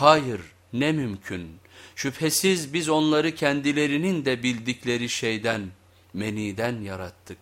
Hayır ne mümkün. Şüphesiz biz onları kendilerinin de bildikleri şeyden, meniden yarattık.